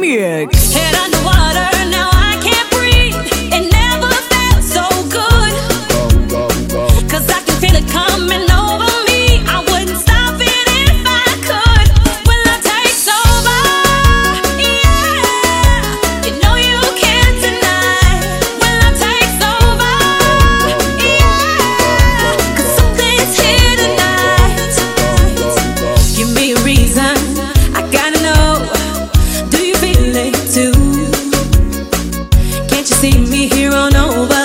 Mix. Head underwater now. see me here on over.